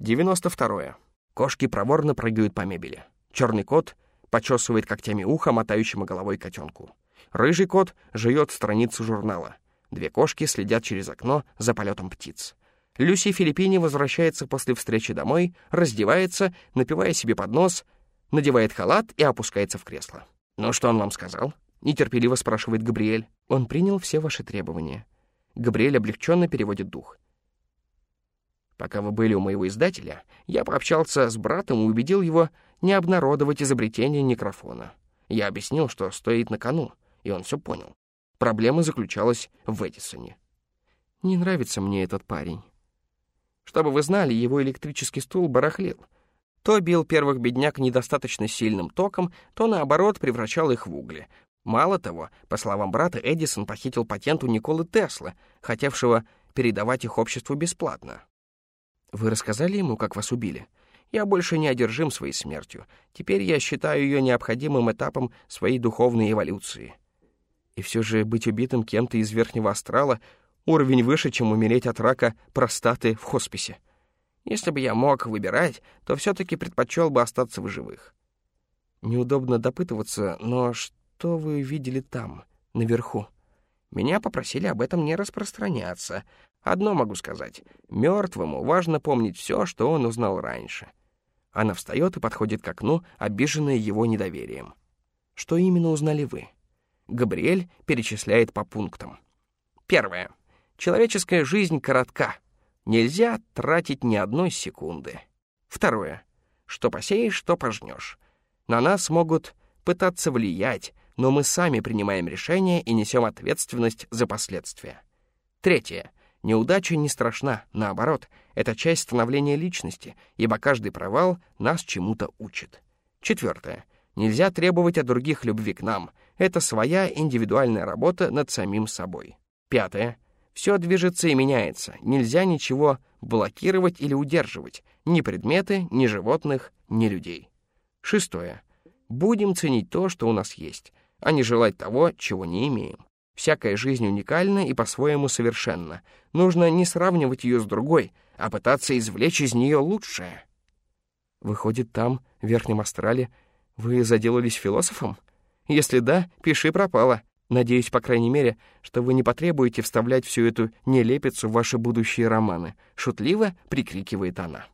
92. Кошки проворно прыгают по мебели. Черный кот почесывает когтями ухо мотающему головой котенку. Рыжий кот жует страницу журнала. Две кошки следят через окно за полетом птиц. Люси Филиппини возвращается после встречи домой, раздевается, напивая себе под нос, надевает халат и опускается в кресло. «Ну, что он вам сказал?» — нетерпеливо спрашивает Габриэль. «Он принял все ваши требования». Габриэль облегченно переводит дух. Пока вы были у моего издателя, я пообщался с братом и убедил его не обнародовать изобретение некрофона. Я объяснил, что стоит на кону, и он все понял. Проблема заключалась в Эдисоне. Не нравится мне этот парень. Чтобы вы знали, его электрический стул барахлил. То бил первых бедняк недостаточно сильным током, то, наоборот, превращал их в угли. Мало того, по словам брата, Эдисон похитил патент у Николы Теслы, хотевшего передавать их обществу бесплатно. Вы рассказали ему, как вас убили? Я больше не одержим своей смертью. Теперь я считаю ее необходимым этапом своей духовной эволюции. И все же быть убитым кем-то из верхнего астрала — уровень выше, чем умереть от рака простаты в хосписе. Если бы я мог выбирать, то все-таки предпочел бы остаться в живых. Неудобно допытываться, но что вы видели там, наверху? Меня попросили об этом не распространяться. Одно могу сказать. Мертвому важно помнить все, что он узнал раньше. Она встает и подходит к окну, обиженная его недоверием. Что именно узнали вы? Габриэль перечисляет по пунктам. Первое. Человеческая жизнь коротка. Нельзя тратить ни одной секунды. Второе. Что посеешь, то пожнешь. На нас могут пытаться влиять, но мы сами принимаем решения и несем ответственность за последствия. Третье. Неудача не страшна, наоборот, это часть становления личности, ибо каждый провал нас чему-то учит. Четвертое. Нельзя требовать от других любви к нам. Это своя индивидуальная работа над самим собой. Пятое. Все движется и меняется. Нельзя ничего блокировать или удерживать. Ни предметы, ни животных, ни людей. Шестое. Будем ценить то, что у нас есть, а не желать того, чего не имеем. Всякая жизнь уникальна и по-своему совершенна. Нужно не сравнивать ее с другой, а пытаться извлечь из нее лучшее. Выходит, там, в Верхнем Астрале, вы заделались философом? Если да, пиши пропало. Надеюсь, по крайней мере, что вы не потребуете вставлять всю эту нелепицу в ваши будущие романы. Шутливо прикрикивает она.